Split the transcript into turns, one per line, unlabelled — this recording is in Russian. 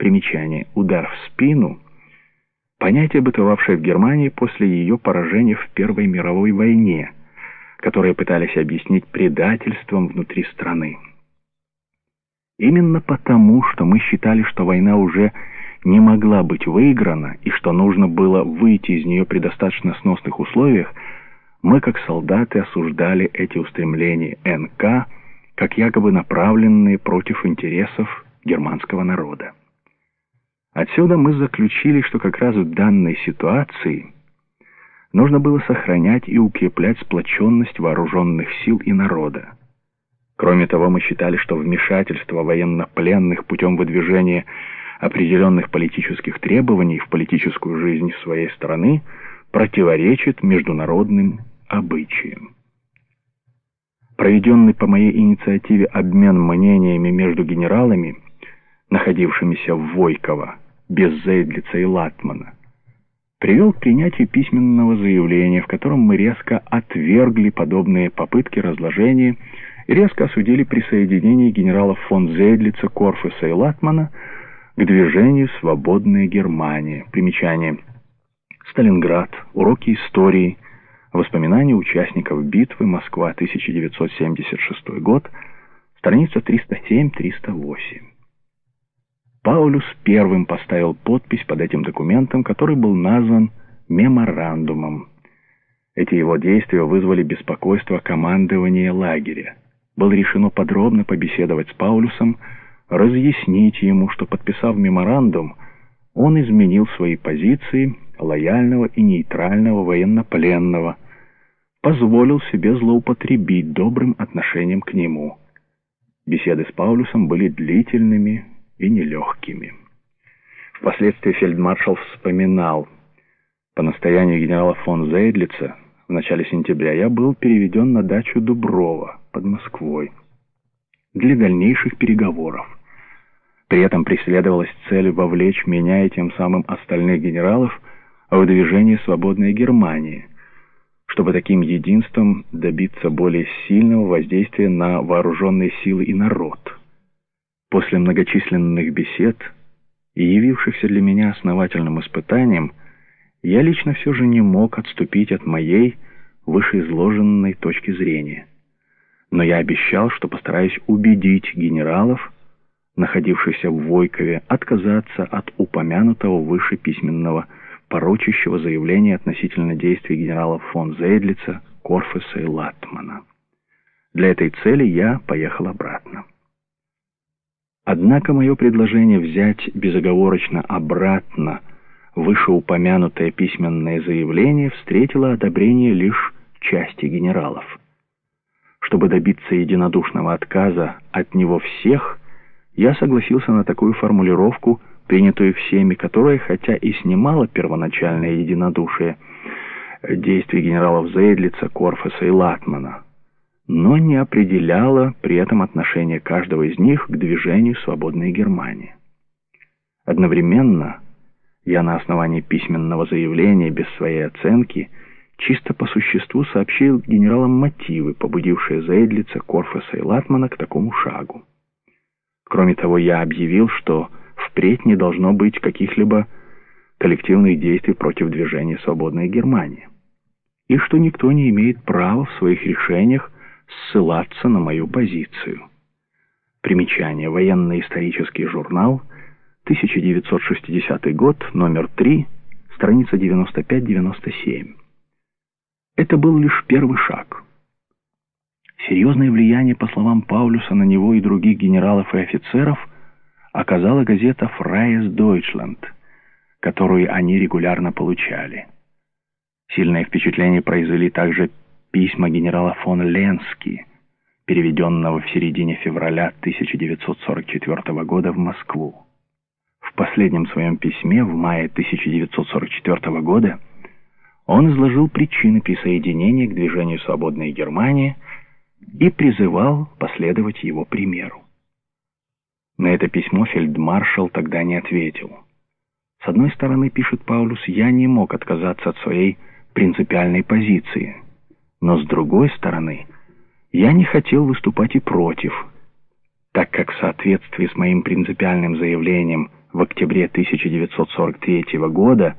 Примечание. Удар в спину – понятие, бытовавшее в Германии после ее поражения в Первой мировой войне, которое пытались объяснить предательством внутри страны. Именно потому, что мы считали, что война уже не могла быть выиграна и что нужно было выйти из нее при достаточно сносных условиях, мы, как солдаты, осуждали эти устремления НК как якобы направленные против интересов германского народа. Отсюда мы заключили, что как раз в данной ситуации нужно было сохранять и укреплять сплоченность вооруженных сил и народа. Кроме того, мы считали, что вмешательство военнопленных путем выдвижения определенных политических требований в политическую жизнь своей страны противоречит международным обычаям. Проведенный по моей инициативе обмен мнениями между генералами – находившимися в Войково, без Зейдлица и Латмана, привел к принятию письменного заявления, в котором мы резко отвергли подобные попытки разложения и резко осудили присоединение генералов фон Зейдлица, Корфуса и Латмана к движению «Свободная Германия». Примечание. Сталинград. Уроки истории. Воспоминания участников битвы. Москва, 1976 год. Страница 307-308. Паулюс первым поставил подпись под этим документом, который был назван меморандумом. Эти его действия вызвали беспокойство командования лагеря. Было решено подробно побеседовать с Паулюсом, разъяснить ему, что, подписав меморандум, он изменил свои позиции лояльного и нейтрального военнопленного, позволил себе злоупотребить добрым отношением к нему. Беседы с Паулюсом были длительными, и нелегкими. Впоследствии фельдмаршал вспоминал, по настоянию генерала фон Зейдлица в начале сентября я был переведен на дачу Дуброва под Москвой для дальнейших переговоров. При этом преследовалась цель вовлечь меня и тем самым остальных генералов в движение «Свободная Германия», чтобы таким единством добиться более сильного воздействия на вооруженные силы и народ – После многочисленных бесед и явившихся для меня основательным испытанием, я лично все же не мог отступить от моей вышеизложенной точки зрения. Но я обещал, что постараюсь убедить генералов, находившихся в Войкове, отказаться от упомянутого выше письменного порочащего заявления относительно действий генералов фон Зейдлица, Корфеса и Латмана. Для этой цели я поехал обратно. Однако мое предложение взять безоговорочно обратно вышеупомянутое письменное заявление встретило одобрение лишь части генералов. Чтобы добиться единодушного отказа от него всех, я согласился на такую формулировку, принятую всеми, которая, хотя и снимала первоначальное единодушие действий генералов Зейдлица, Корфеса и Латмана, но не определяла при этом отношение каждого из них к движению «Свободной Германии». Одновременно я на основании письменного заявления без своей оценки чисто по существу сообщил генералам мотивы, побудившие Зейдлица, Корфеса и Латмана к такому шагу. Кроме того, я объявил, что впредь не должно быть каких-либо коллективных действий против движения «Свободная Германия», и что никто не имеет права в своих решениях ссылаться на мою позицию. Примечание. Военно-исторический журнал, 1960 год, номер 3, страница 95-97. Это был лишь первый шаг. Серьезное влияние, по словам Паулюса, на него и других генералов и офицеров оказала газета «Фрайес Дойчланд», которую они регулярно получали. Сильное впечатление произвели также письма генерала фон Ленски, переведенного в середине февраля 1944 года в Москву. В последнем своем письме в мае 1944 года он изложил причины присоединения к движению «Свободная Германия» и призывал последовать его примеру. На это письмо фельдмаршал тогда не ответил. С одной стороны, пишет Паулюс, я не мог отказаться от своей принципиальной позиции – но с другой стороны, я не хотел выступать и против, так как в соответствии с моим принципиальным заявлением в октябре 1943 года